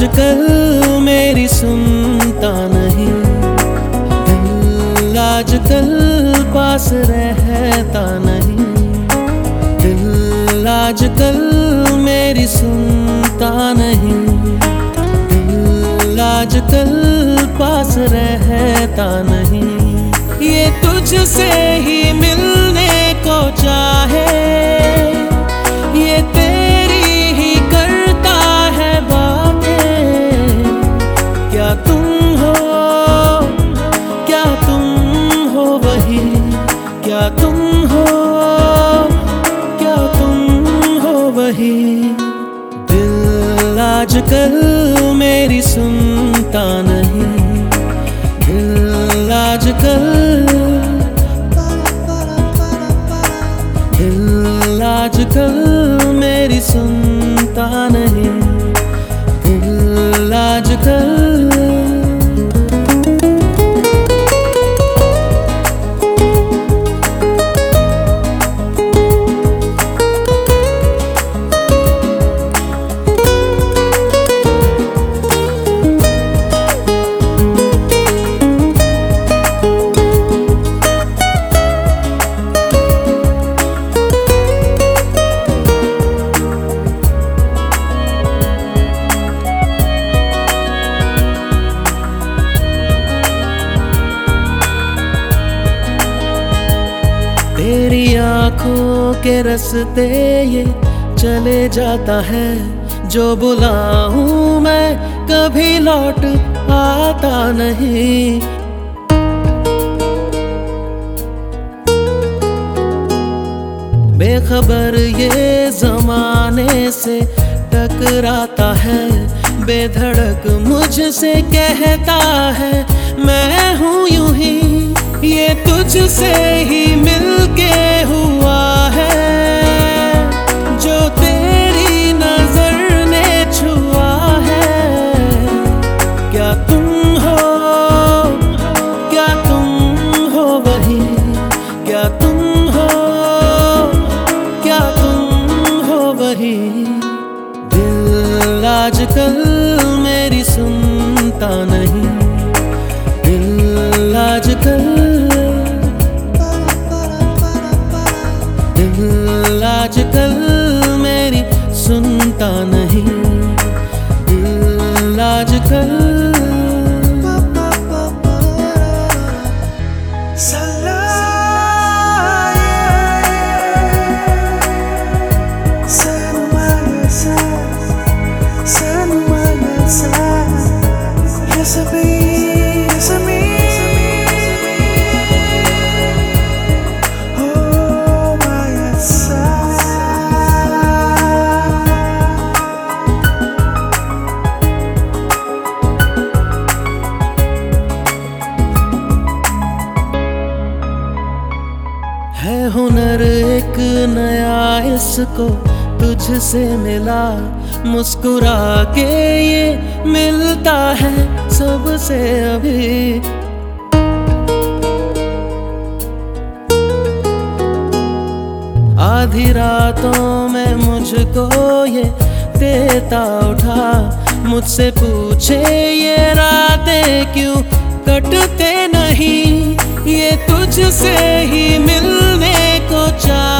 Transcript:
आजकल मेरी सुनता नहीं। दिल आजकल पास रहता नहीं। दिल आजकल मेरी सुनता नहीं। दिल आजकल पास रहता नहीं। ये तुझसे ही मिलने आजकल मेरी सुनता नहीं। दिल आजकल दिल आजकल मेरी सुनता नहीं। दिल आजकल आँखों के रस्ते ये चले जाता है। जो बुलाऊं मैं कभी लौट आता नहीं। बेखबर ये जमाने से टकराता है। बेधड़क मुझसे कहता है, मैं हूँ यूँ ही, ये तुझसे ही मिलके आजकल मेरी सुनता नहीं। दिल आजकल दिल आजकल मेरी सुनता नहीं। दिल आजकल एक नया इसको तुझसे मिला मुस्कुरा के ये मिलता है सबसे अभी। आधी रातों में मुझको ये देता उठा, मुझसे पूछे ये रातें क्यों कटते नहीं, ये तुझसे ही मिलने को